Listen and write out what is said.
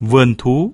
vườn thú.